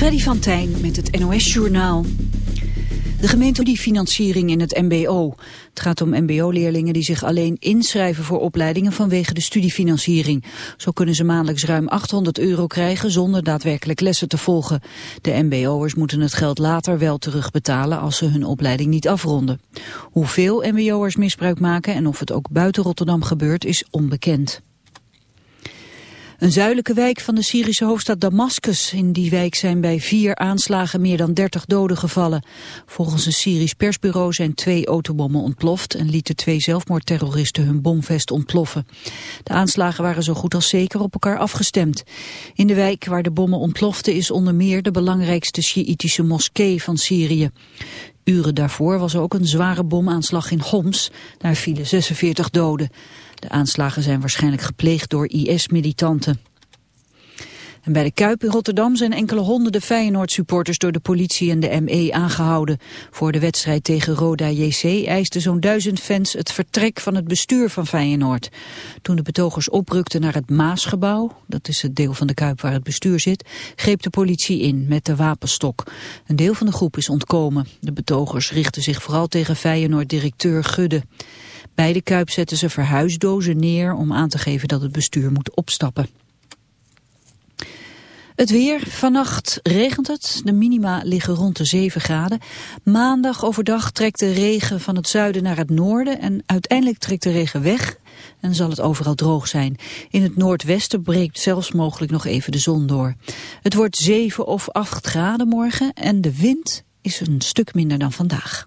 Freddy van Tijn met het NOS-journaal. De gemeente die financiering in het mbo. Het gaat om mbo-leerlingen die zich alleen inschrijven voor opleidingen vanwege de studiefinanciering. Zo kunnen ze maandelijks ruim 800 euro krijgen zonder daadwerkelijk lessen te volgen. De mbo'ers moeten het geld later wel terugbetalen als ze hun opleiding niet afronden. Hoeveel mbo'ers misbruik maken en of het ook buiten Rotterdam gebeurt is onbekend. Een zuidelijke wijk van de Syrische hoofdstad Damascus. In die wijk zijn bij vier aanslagen meer dan 30 doden gevallen. Volgens een Syrisch persbureau zijn twee autobommen ontploft... en lieten twee zelfmoordterroristen hun bomvest ontploffen. De aanslagen waren zo goed als zeker op elkaar afgestemd. In de wijk waar de bommen ontploften is onder meer... de belangrijkste Sjiïtische moskee van Syrië. Uren daarvoor was er ook een zware bomaanslag in Homs. Daar vielen 46 doden. De aanslagen zijn waarschijnlijk gepleegd door IS-militanten. En bij de Kuip in Rotterdam zijn enkele honderden Feyenoord-supporters door de politie en de ME aangehouden. Voor de wedstrijd tegen Roda JC eisten zo'n duizend fans het vertrek van het bestuur van Feyenoord. Toen de betogers oprukten naar het Maasgebouw, dat is het deel van de Kuip waar het bestuur zit, greep de politie in met de wapenstok. Een deel van de groep is ontkomen. De betogers richten zich vooral tegen Feyenoord-directeur Gudde. Bij de Kuip zetten ze verhuisdozen neer om aan te geven dat het bestuur moet opstappen. Het weer, vannacht regent het. De minima liggen rond de 7 graden. Maandag overdag trekt de regen van het zuiden naar het noorden en uiteindelijk trekt de regen weg en zal het overal droog zijn. In het noordwesten breekt zelfs mogelijk nog even de zon door. Het wordt 7 of 8 graden morgen en de wind is een stuk minder dan vandaag.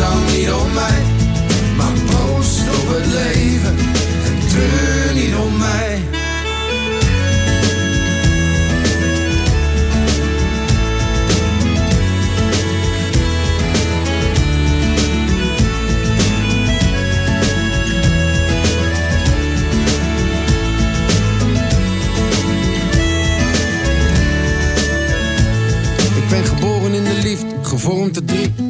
dan niet om mij, maar post op het leven en treur niet om mij. Ik ben geboren in de liefde, gevormd tot drie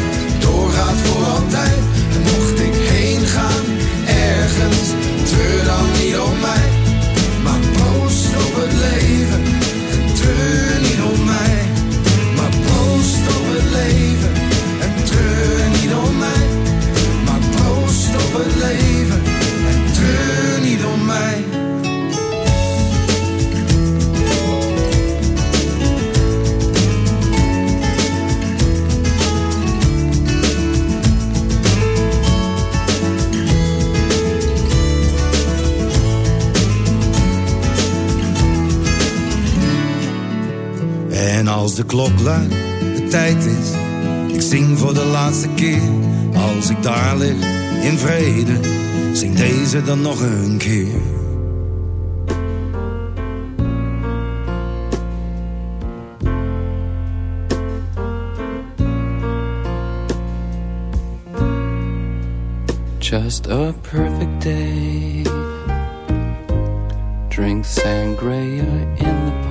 als de klok luidt, de tijd is. Ik zing voor de laatste keer. Als ik daar lig, in vrede. Zing deze dan nog een keer. Just a perfect day. Drink sangria in the park.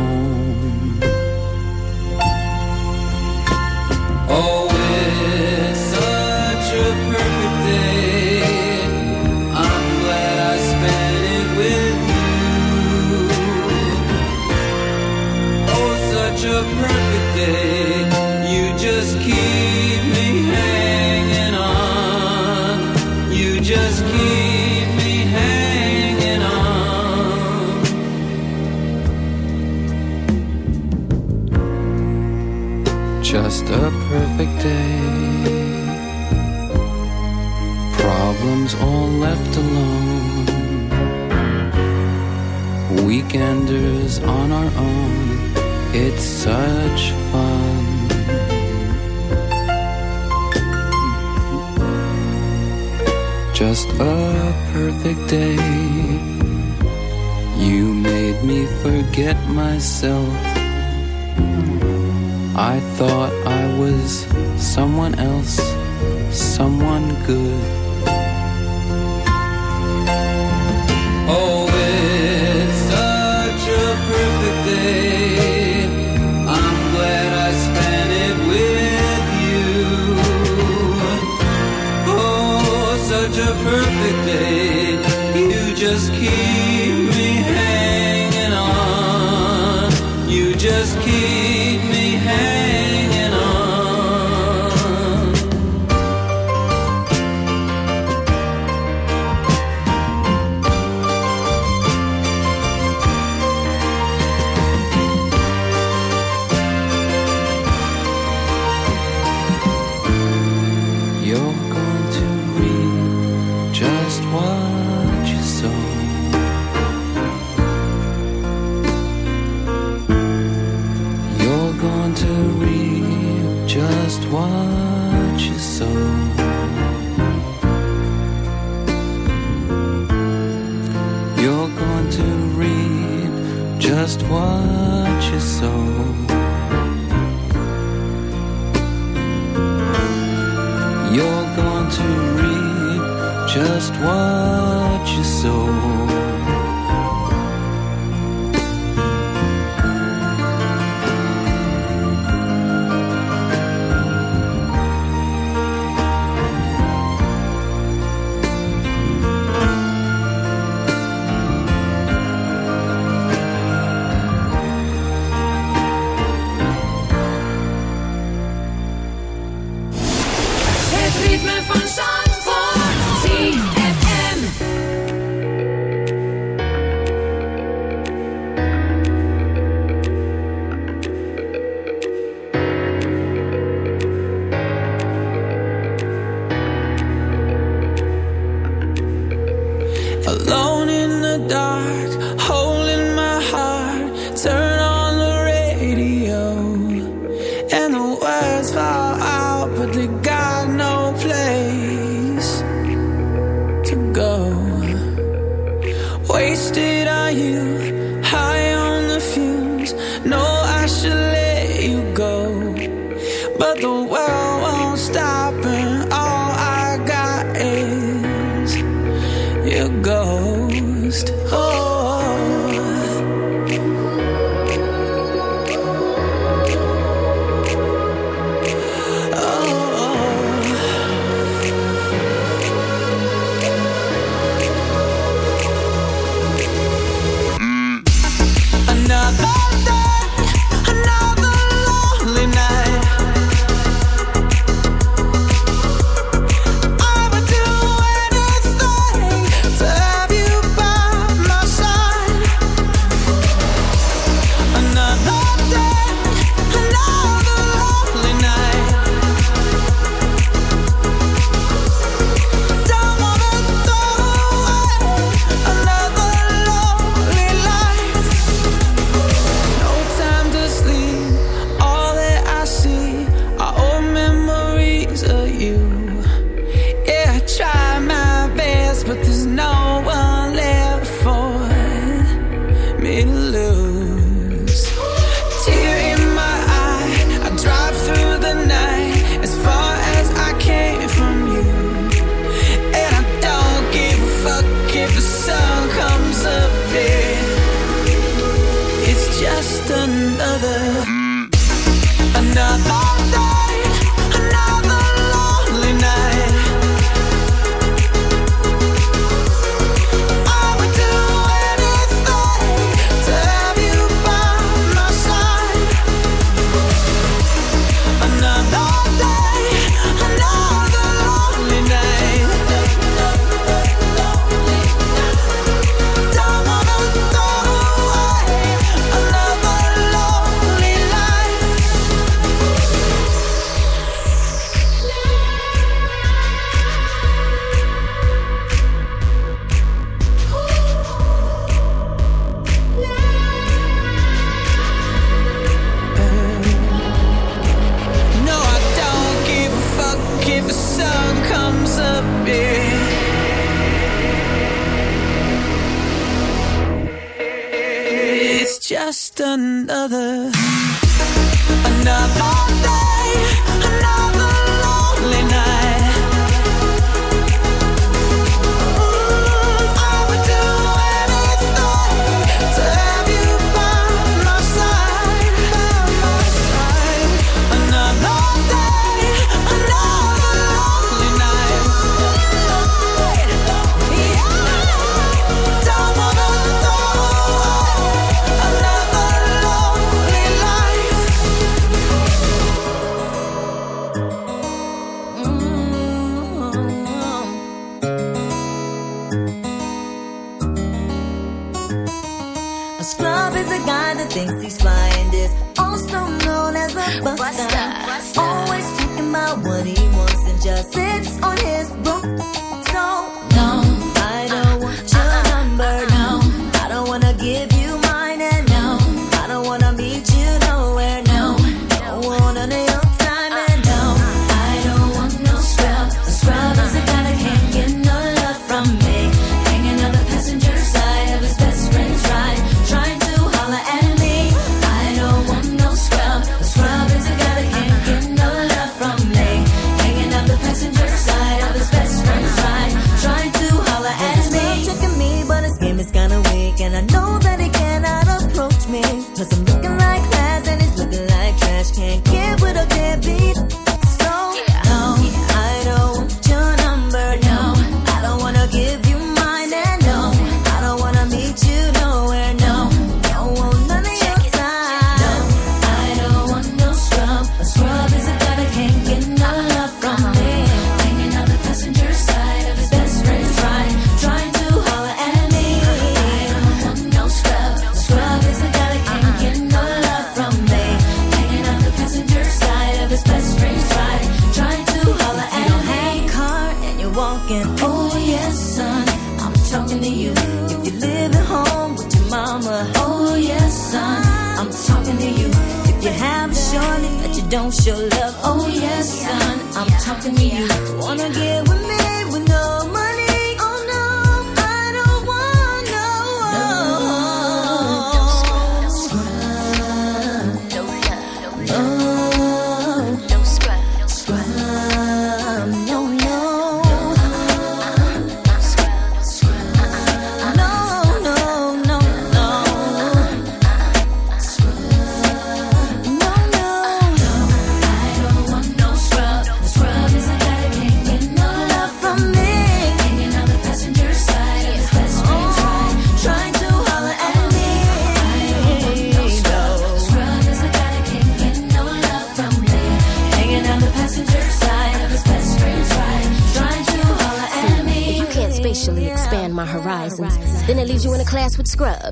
Another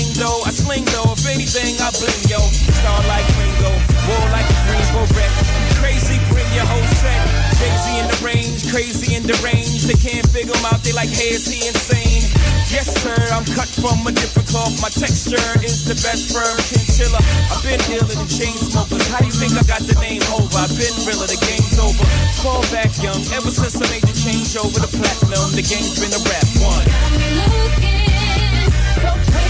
fling though, I sling though. If anything, I bling yo. Star like Ringo, war like a Green Beret. Crazy, bring your whole set. Crazy in the range, crazy in the range. They can't figure him out. They like, hey, is he insane? Yes, sir, I'm cut from a different cloth. My texture is the best firm chinchilla. I've been dealing in chain smokers. How do you think I got the name over? I've been realer, the game's over. Fall back young, ever since I made the change over to platinum. The game's been a rap one. Got me looking so crazy.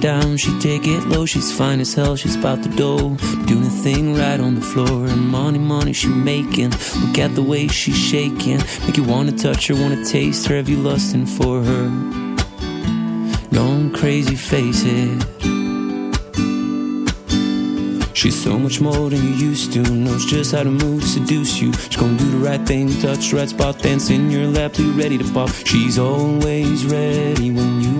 Down, she take it low. She's fine as hell, she's about the dough. Doing the thing right on the floor. And money, money she making. Look at the way she's shaking. Make you wanna touch her, wanna taste her. Have you lusting for her? Going crazy, face it. She's so much more than you used to. Knows just how to move, seduce you. She's gonna do the right thing, touch the right spot, dance in your lap you're ready to pop. She's always ready when you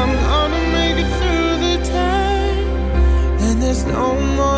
I'm gonna make it through the day, and there's no more.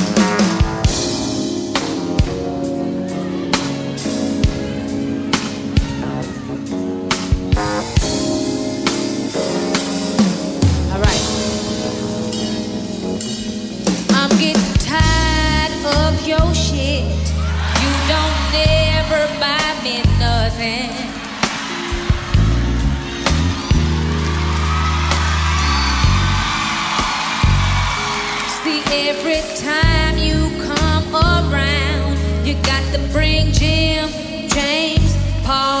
See, every time you come around, you got to bring Jim, James, Paul,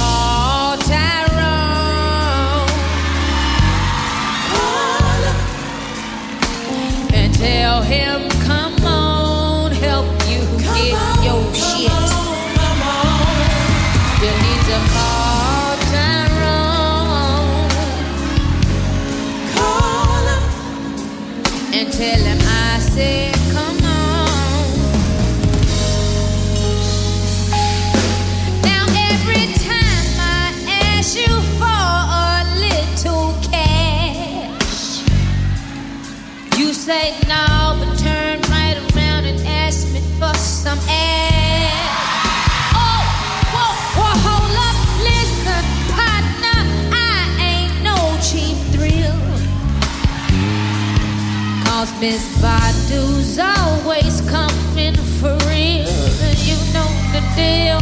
tell him, come on, help you get your shit. You need to call Tyrone. Call him and tell him I said, come on. Now every time I ask you for a little cash, you say no, some ass. Oh, whoa, whoa, hold up, listen, partner, I ain't no cheap thrill. Cause Miss Badu's always coming for real. You know the deal,